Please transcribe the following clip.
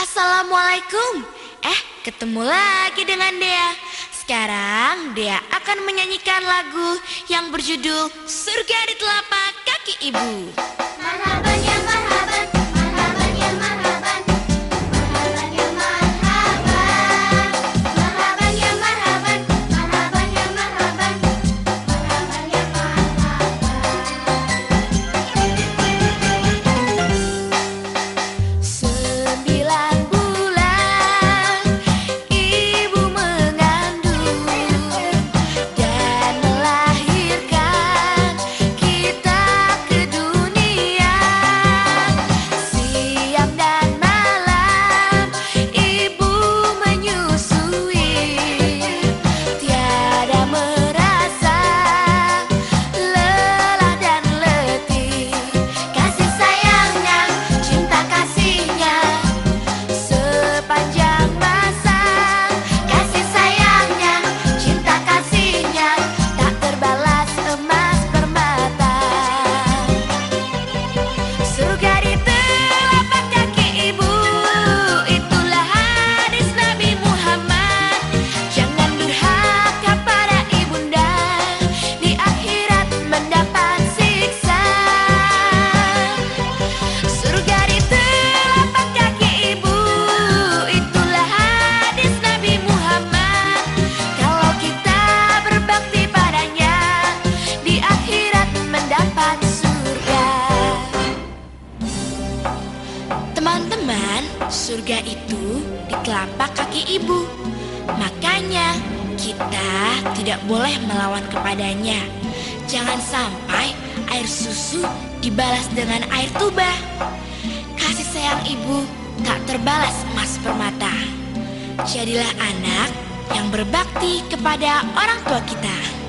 Assalamualaikum. Eh, ketemu lagi dengan Dea. Sekarang Dea akan menyanyikan lagu yang berjudul Surga di Telapak Kaki Ibu. Marhaban ya di telapak kaki ibu. Makanya kita tidak boleh melawan kepadanya. Jangan sampai air susu dibalas dengan air tuba. Kasih sayang ibu tak terbalas emas permata. Jadilah anak yang berbakti kepada orang tua kita.